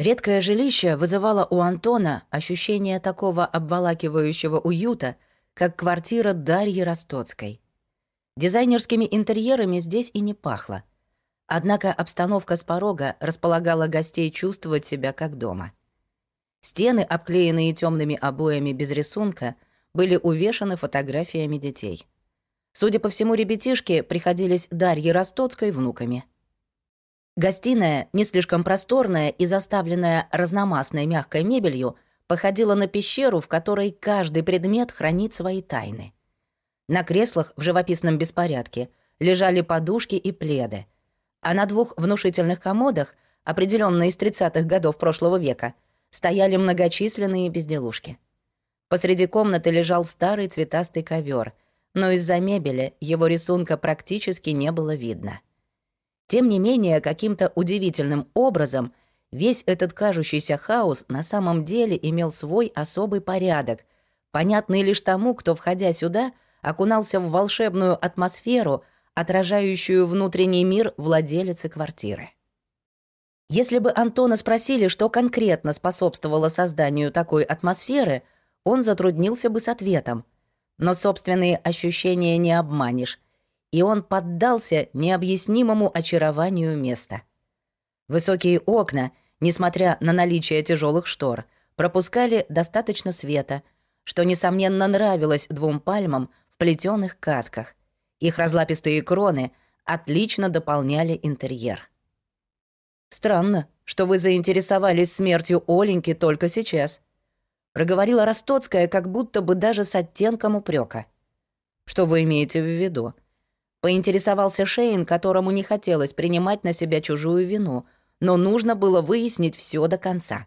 Редкое жилище вызывало у Антона ощущение такого обволакивающего уюта, как квартира Дарьи Ростоцкой. Дизайнерскими интерьерами здесь и не пахло. Однако обстановка с порога располагала гостей чувствовать себя как дома. Стены, обклеенные темными обоями без рисунка, были увешаны фотографиями детей. Судя по всему, ребятишки приходились Дарье Ростоцкой внуками — Гостиная, не слишком просторная и заставленная разномастной мягкой мебелью, походила на пещеру, в которой каждый предмет хранит свои тайны. На креслах в живописном беспорядке лежали подушки и пледы, а на двух внушительных комодах, определенно из 30-х годов прошлого века, стояли многочисленные безделушки. Посреди комнаты лежал старый цветастый ковер, но из-за мебели его рисунка практически не было видно. Тем не менее, каким-то удивительным образом весь этот кажущийся хаос на самом деле имел свой особый порядок, понятный лишь тому, кто, входя сюда, окунался в волшебную атмосферу, отражающую внутренний мир владелицы квартиры. Если бы Антона спросили, что конкретно способствовало созданию такой атмосферы, он затруднился бы с ответом. Но собственные ощущения не обманешь, и он поддался необъяснимому очарованию места. Высокие окна, несмотря на наличие тяжелых штор, пропускали достаточно света, что, несомненно, нравилось двум пальмам в плетеных катках. Их разлапистые кроны отлично дополняли интерьер. «Странно, что вы заинтересовались смертью Оленьки только сейчас», проговорила Ростоцкая, как будто бы даже с оттенком упрека. «Что вы имеете в виду?» Поинтересовался Шейн, которому не хотелось принимать на себя чужую вину, но нужно было выяснить все до конца.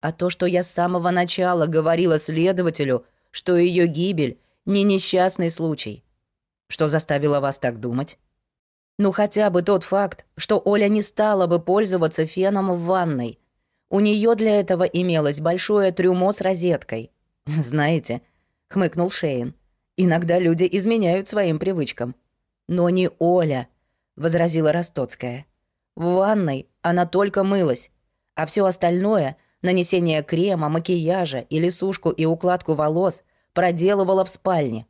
А то, что я с самого начала говорила следователю, что ее гибель — не несчастный случай. Что заставило вас так думать? Ну хотя бы тот факт, что Оля не стала бы пользоваться феном в ванной. У нее для этого имелось большое трюмо с розеткой. Знаете, хмыкнул Шейн, иногда люди изменяют своим привычкам. «Но не Оля», — возразила Ростоцкая. «В ванной она только мылась, а все остальное — нанесение крема, макияжа или сушку и укладку волос — проделывала в спальне.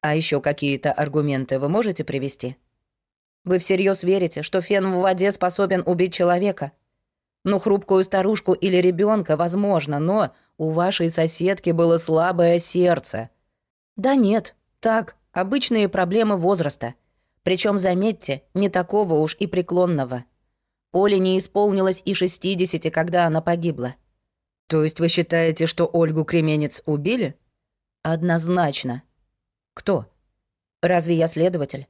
А еще какие-то аргументы вы можете привести? Вы всерьез верите, что фен в воде способен убить человека? Ну, хрупкую старушку или ребенка, возможно, но у вашей соседки было слабое сердце. Да нет, так, Обычные проблемы возраста. Причем, заметьте, не такого уж и преклонного. Оле не исполнилось и 60, когда она погибла. То есть вы считаете, что Ольгу Кременец убили? Однозначно. Кто? Разве я следователь?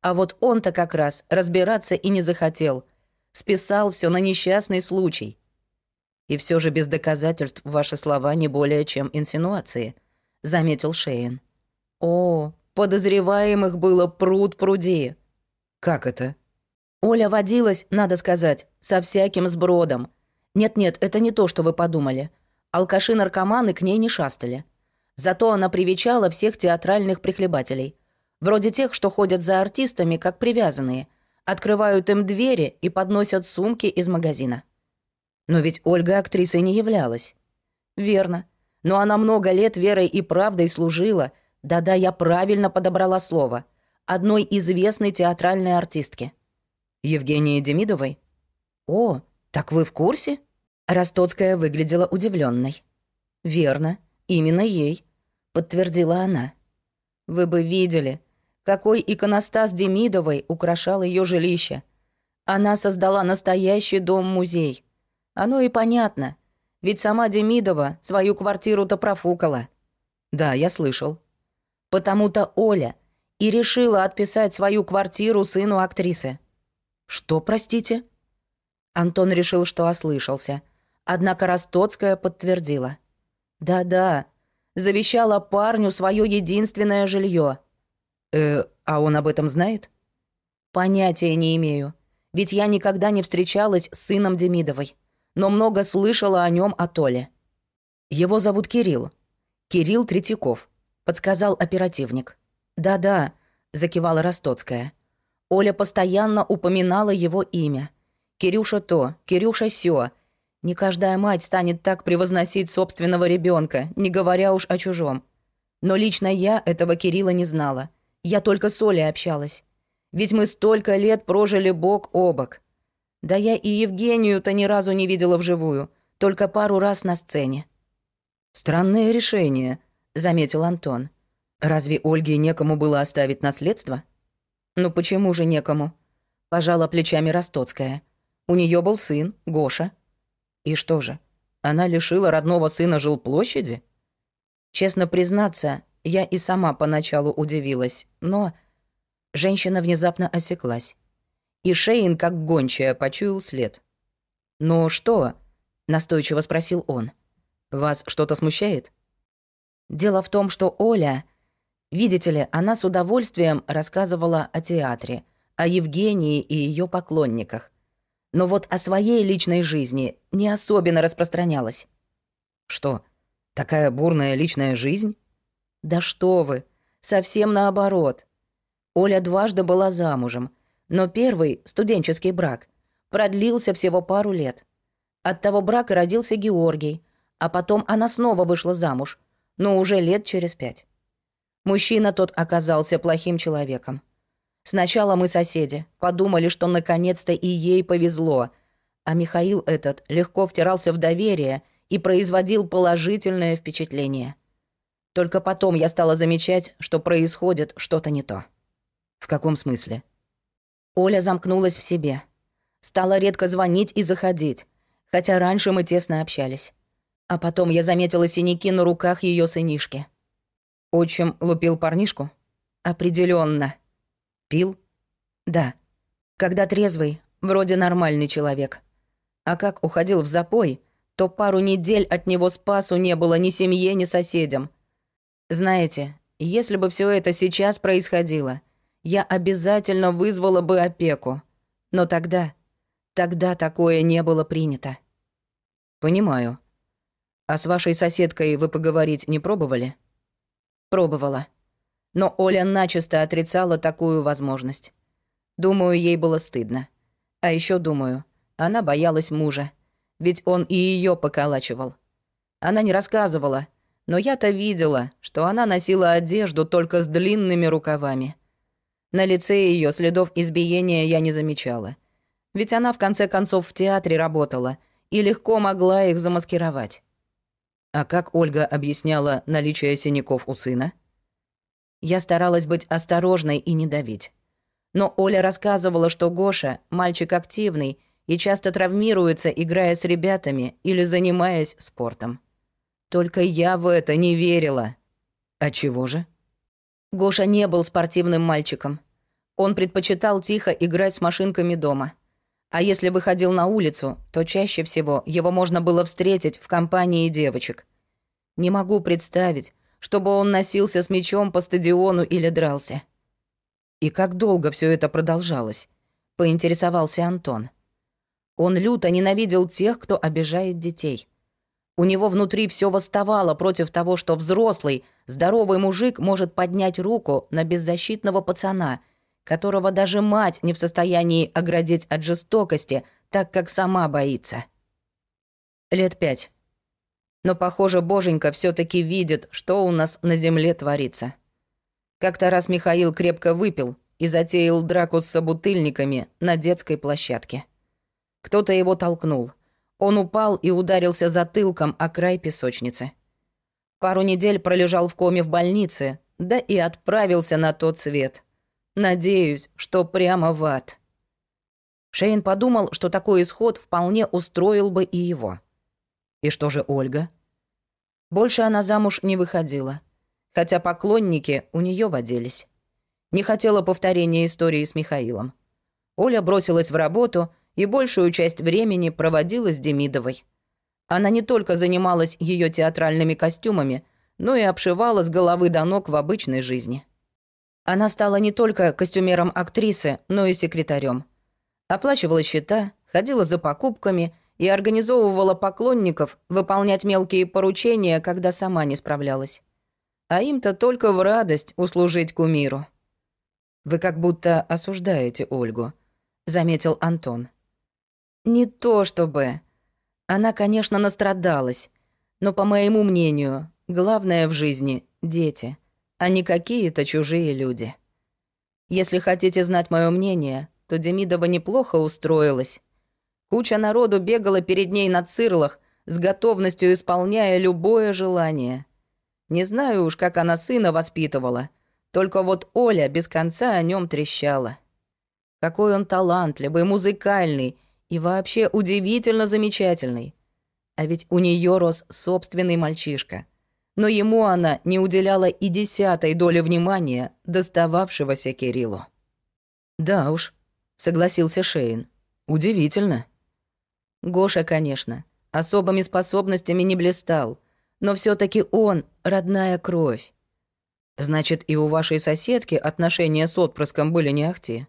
А вот он-то как раз разбираться и не захотел. Списал все на несчастный случай. И все же без доказательств ваши слова не более чем инсинуации, заметил Шейн. О, Подозреваемых было пруд пруди. Как это? Оля водилась, надо сказать, со всяким сбродом. Нет-нет, это не то, что вы подумали. Алкаши-наркоманы к ней не шастали. Зато она привечала всех театральных прихлебателей. Вроде тех, что ходят за артистами, как привязанные. Открывают им двери и подносят сумки из магазина. Но ведь Ольга актрисой не являлась. Верно. Но она много лет верой и правдой служила — да-да, я правильно подобрала слово. Одной известной театральной артистки. Евгении Демидовой? О, так вы в курсе? Ростоцкая выглядела удивленной. Верно, именно ей, подтвердила она. Вы бы видели, какой иконостас Демидовой украшал ее жилище. Она создала настоящий дом-музей. Оно и понятно, ведь сама Демидова свою квартиру-то профукала. Да, я слышал. Потому-то Оля и решила отписать свою квартиру сыну актрисы. Что, простите? Антон решил, что ослышался. Однако Ростоцкая подтвердила. Да-да, завещала парню свое единственное жилье. Э, а он об этом знает? Понятия не имею. Ведь я никогда не встречалась с сыном Демидовой, но много слышала о нем от Оли. Его зовут Кирилл. Кирилл Третьяков подсказал оперативник. «Да-да», — закивала Ростоцкая. Оля постоянно упоминала его имя. Кирюша то, Кирюша сё. Не каждая мать станет так превозносить собственного ребенка, не говоря уж о чужом. Но лично я этого Кирилла не знала. Я только с Олей общалась. Ведь мы столько лет прожили бок о бок. Да я и Евгению-то ни разу не видела вживую, только пару раз на сцене. «Странное решение», — заметил Антон. «Разве Ольге некому было оставить наследство?» «Ну почему же некому?» — пожала плечами Ростоцкая. У нее был сын, Гоша. И что же, она лишила родного сына жилплощади? Честно признаться, я и сама поначалу удивилась, но... Женщина внезапно осеклась. И Шейн, как гончая, почуял след. «Ну что?» — настойчиво спросил он. «Вас что-то смущает?» Дело в том, что Оля... Видите ли, она с удовольствием рассказывала о театре, о Евгении и ее поклонниках но вот о своей личной жизни не особенно распространялась. Что, такая бурная личная жизнь? Да что вы, совсем наоборот. Оля дважды была замужем, но первый, студенческий брак, продлился всего пару лет. От того брака родился Георгий, а потом она снова вышла замуж, но уже лет через пять. Мужчина тот оказался плохим человеком. Сначала мы соседи, подумали, что наконец-то и ей повезло, а Михаил этот легко втирался в доверие и производил положительное впечатление. Только потом я стала замечать, что происходит что-то не то. В каком смысле? Оля замкнулась в себе. Стала редко звонить и заходить, хотя раньше мы тесно общались. А потом я заметила синяки на руках ее сынишки. Отчим лупил парнишку? Определенно. Пил? Да. Когда трезвый, вроде нормальный человек. А как уходил в запой, то пару недель от него спасу не было ни семье, ни соседям. Знаете, если бы все это сейчас происходило, я обязательно вызвала бы опеку. Но тогда, тогда такое не было принято. Понимаю. А с вашей соседкой вы поговорить не пробовали? Пробовала. Но Оля начисто отрицала такую возможность. Думаю, ей было стыдно. А еще думаю, она боялась мужа. Ведь он и ее поколачивал. Она не рассказывала, но я-то видела, что она носила одежду только с длинными рукавами. На лице ее следов избиения я не замечала. Ведь она в конце концов в театре работала и легко могла их замаскировать. А как Ольга объясняла наличие синяков у сына? Я старалась быть осторожной и не давить. Но Оля рассказывала, что Гоша — мальчик активный и часто травмируется, играя с ребятами или занимаясь спортом. Только я в это не верила. А чего же? Гоша не был спортивным мальчиком. Он предпочитал тихо играть с машинками дома. А если выходил на улицу, то чаще всего его можно было встретить в компании девочек. Не могу представить, чтобы он носился с мечом по стадиону или дрался. И как долго все это продолжалось? Поинтересовался Антон. Он люто ненавидел тех, кто обижает детей. У него внутри все восставало против того, что взрослый, здоровый мужик может поднять руку на беззащитного пацана, которого даже мать не в состоянии оградить от жестокости, так как сама боится. Лет пять. Но, похоже, боженька все таки видит, что у нас на земле творится. Как-то раз Михаил крепко выпил и затеял драку с собутыльниками на детской площадке. Кто-то его толкнул. Он упал и ударился затылком о край песочницы. Пару недель пролежал в коме в больнице, да и отправился на тот свет. Надеюсь, что прямо в ад. Шейн подумал, что такой исход вполне устроил бы и его. И что же Ольга? Больше она замуж не выходила, хотя поклонники у нее водились. Не хотела повторения истории с Михаилом. Оля бросилась в работу и большую часть времени проводила с Демидовой. Она не только занималась ее театральными костюмами, но и обшивала с головы до ног в обычной жизни. Она стала не только костюмером актрисы, но и секретарем. Оплачивала счета, ходила за покупками и организовывала поклонников выполнять мелкие поручения, когда сама не справлялась. А им-то только в радость услужить кумиру. «Вы как будто осуждаете Ольгу», — заметил Антон. Не то чтобы. Она, конечно, настрадалась. Но, по моему мнению, главное в жизни — дети, а не какие-то чужие люди. Если хотите знать мое мнение, то Демидова неплохо устроилась. Куча народу бегала перед ней на цирлах, с готовностью исполняя любое желание. Не знаю уж, как она сына воспитывала, только вот Оля без конца о нем трещала. Какой он талантливый, музыкальный и вообще удивительно замечательный. А ведь у нее рос собственный мальчишка. Но ему она не уделяла и десятой доли внимания, достававшегося Кириллу. «Да уж», — согласился Шейн. «Удивительно». Гоша, конечно, особыми способностями не блистал, но все таки он — родная кровь. Значит, и у вашей соседки отношения с отпрыском были не ахти?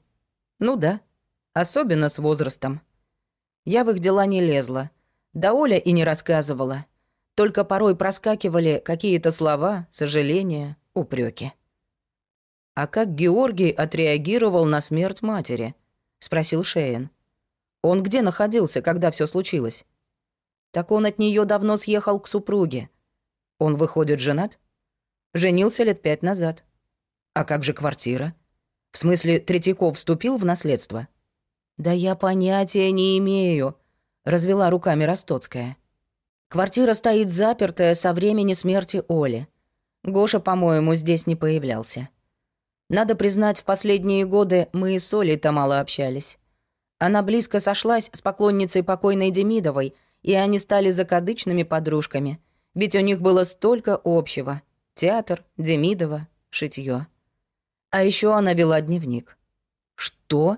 Ну да, особенно с возрастом. Я в их дела не лезла, да Оля и не рассказывала. Только порой проскакивали какие-то слова, сожаления, упреки. «А как Георгий отреагировал на смерть матери?» — спросил Шейн. «Он где находился, когда все случилось?» «Так он от нее давно съехал к супруге. Он, выходит, женат?» «Женился лет пять назад». «А как же квартира?» В смысле, Третьяков вступил в наследство? Да я понятия не имею, развела руками Ростоцкая. Квартира стоит запертая со времени смерти Оли. Гоша, по-моему, здесь не появлялся. Надо признать, в последние годы мы и с Олей-то мало общались. Она близко сошлась с поклонницей покойной Демидовой, и они стали закадычными подружками, ведь у них было столько общего. Театр, Демидова, шитьё. А еще она вела дневник. Что?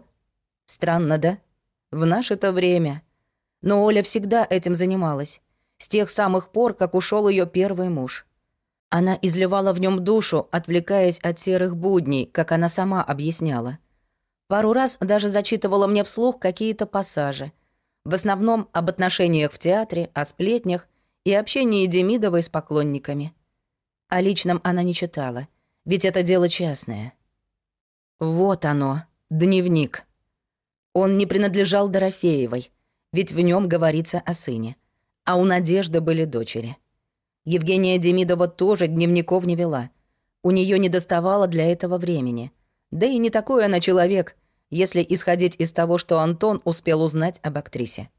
Странно, да? В наше-то время. Но Оля всегда этим занималась. С тех самых пор, как ушел ее первый муж. Она изливала в нем душу, отвлекаясь от серых будней, как она сама объясняла. Пару раз даже зачитывала мне вслух какие-то пассажи. В основном об отношениях в театре, о сплетнях и общении Демидовой с поклонниками. О личном она не читала, ведь это дело частное. Вот оно, дневник. Он не принадлежал Дорофеевой, ведь в нем говорится о сыне. А у Надежды были дочери. Евгения Демидова тоже дневников не вела. У нее не доставало для этого времени. Да и не такой она человек, если исходить из того, что Антон успел узнать об актрисе.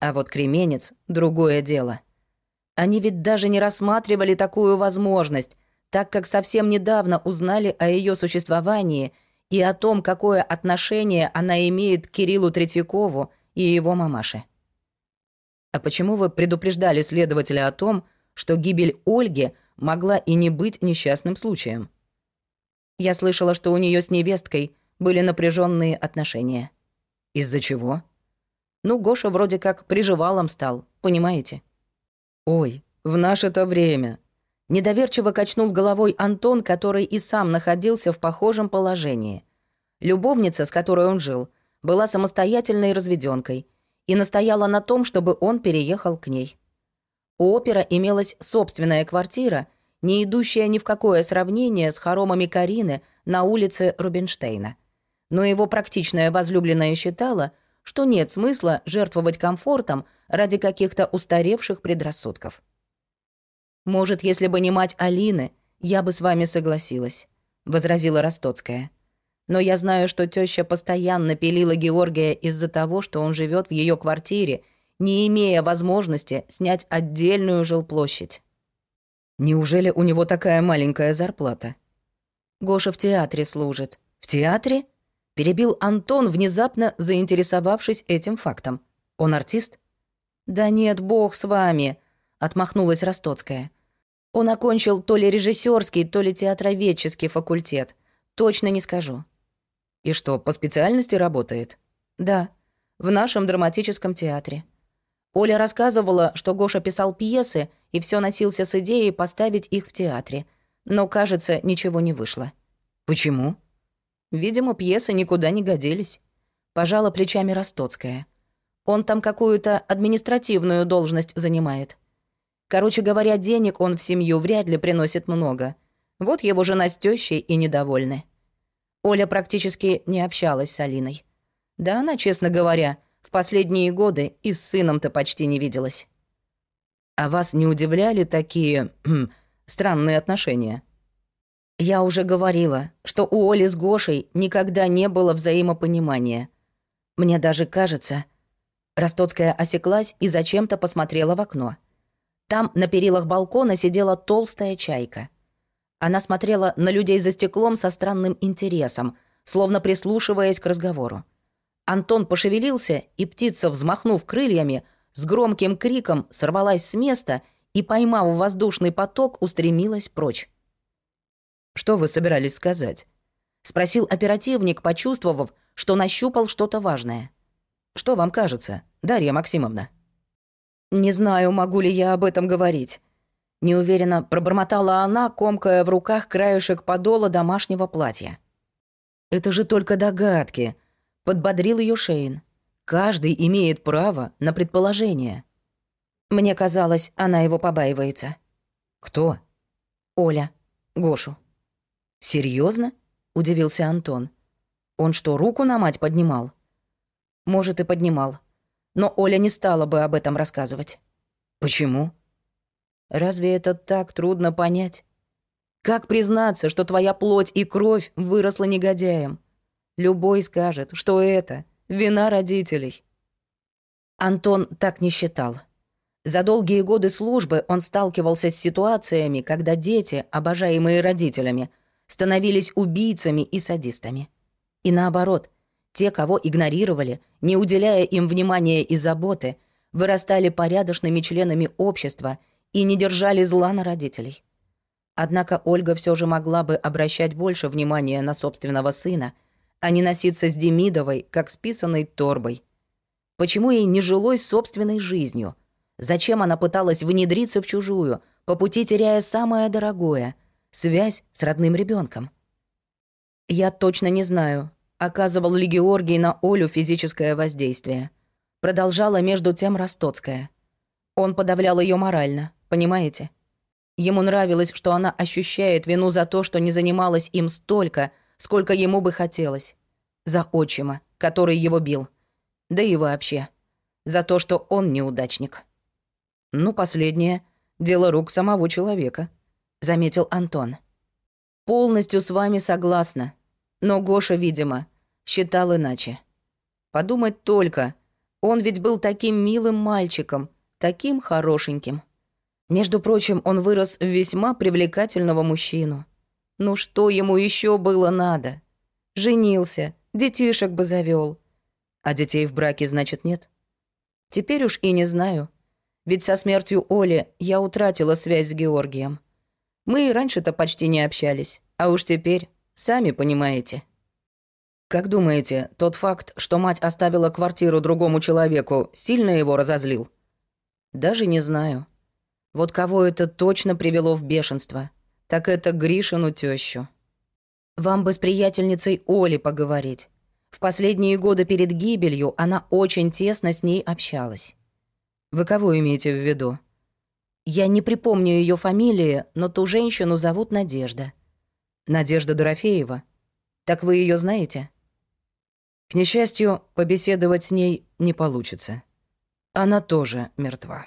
А вот Кременец — другое дело. Они ведь даже не рассматривали такую возможность, так как совсем недавно узнали о ее существовании и о том, какое отношение она имеет к Кириллу Третьякову и его мамаше. А почему вы предупреждали следователя о том, что гибель Ольги могла и не быть несчастным случаем? Я слышала, что у нее с невесткой были напряженные отношения. Из-за чего? Ну, Гоша вроде как приживалом стал, понимаете? Ой, в наше-то время Недоверчиво качнул головой Антон, который и сам находился в похожем положении. Любовница, с которой он жил, была самостоятельной разведенкой и настояла на том, чтобы он переехал к ней. У опера имелась собственная квартира, не идущая ни в какое сравнение с хоромами Карины на улице Рубинштейна. Но его практичная возлюбленная считала, что нет смысла жертвовать комфортом ради каких-то устаревших предрассудков. «Может, если бы не мать Алины, я бы с вами согласилась», — возразила Ростоцкая. «Но я знаю, что теща постоянно пилила Георгия из-за того, что он живет в ее квартире, не имея возможности снять отдельную жилплощадь». «Неужели у него такая маленькая зарплата?» «Гоша в театре служит». «В театре?» — перебил Антон, внезапно заинтересовавшись этим фактом. «Он артист?» «Да нет, бог с вами», отмахнулась Ростоцкая. Он окончил то ли режиссерский, то ли театроведческий факультет. Точно не скажу. И что, по специальности работает? Да, в нашем драматическом театре. Оля рассказывала, что Гоша писал пьесы и все носился с идеей поставить их в театре. Но, кажется, ничего не вышло. Почему? Видимо, пьесы никуда не годились. Пожала плечами Ростоцкая. Он там какую-то административную должность занимает. Короче говоря, денег он в семью вряд ли приносит много. Вот его жена с тёщей и недовольны. Оля практически не общалась с Алиной. Да она, честно говоря, В последние годы и с сыном-то почти не виделась. А вас не удивляли такие хм, странные отношения? Я уже говорила, что у Оли с Гошей никогда не было взаимопонимания. Мне даже кажется... Ростоцкая осеклась и зачем-то посмотрела в окно. Там на перилах балкона сидела толстая чайка. Она смотрела на людей за стеклом со странным интересом, словно прислушиваясь к разговору. Антон пошевелился, и птица, взмахнув крыльями, с громким криком сорвалась с места и, поймав воздушный поток, устремилась прочь. «Что вы собирались сказать?» — спросил оперативник, почувствовав, что нащупал что-то важное. «Что вам кажется, Дарья Максимовна?» «Не знаю, могу ли я об этом говорить». Неуверенно пробормотала она, комкая в руках краешек подола домашнего платья. «Это же только догадки», — подбодрил ее Шейн. Каждый имеет право на предположение. Мне казалось, она его побаивается. Кто? Оля. Гошу. Серьезно? удивился Антон. Он что, руку на мать поднимал? Может, и поднимал. Но Оля не стала бы об этом рассказывать. Почему? Разве это так трудно понять? Как признаться, что твоя плоть и кровь выросла негодяем? Любой скажет, что это Вина родителей. Антон так не считал. За долгие годы службы он сталкивался с ситуациями, когда дети, обожаемые родителями, становились убийцами и садистами. И наоборот, те, кого игнорировали, не уделяя им внимания и заботы, вырастали порядочными членами общества и не держали зла на родителей. Однако Ольга все же могла бы обращать больше внимания на собственного сына — а не носиться с Демидовой, как с писаной торбой. Почему ей не жилось собственной жизнью? Зачем она пыталась внедриться в чужую, по пути теряя самое дорогое — связь с родным ребенком? Я точно не знаю, оказывал ли Георгий на Олю физическое воздействие. Продолжала между тем Ростоцкая. Он подавлял ее морально, понимаете? Ему нравилось, что она ощущает вину за то, что не занималась им столько — сколько ему бы хотелось. За отчима, который его бил. Да и вообще. За то, что он неудачник. «Ну, последнее — дело рук самого человека», — заметил Антон. «Полностью с вами согласна. Но Гоша, видимо, считал иначе. Подумать только, он ведь был таким милым мальчиком, таким хорошеньким. Между прочим, он вырос в весьма привлекательного мужчину. Ну что ему еще было надо? Женился, детишек бы завел. А детей в браке, значит, нет? Теперь уж и не знаю. Ведь со смертью Оли я утратила связь с Георгием. Мы и раньше-то почти не общались, а уж теперь, сами понимаете. Как думаете, тот факт, что мать оставила квартиру другому человеку, сильно его разозлил? Даже не знаю. Вот кого это точно привело в бешенство — так это Гришину тещу. Вам бы с приятельницей Оли поговорить. В последние годы перед гибелью она очень тесно с ней общалась. Вы кого имеете в виду? Я не припомню ее фамилии, но ту женщину зовут Надежда. Надежда Дорофеева. Так вы ее знаете? К несчастью, побеседовать с ней не получится. Она тоже мертва.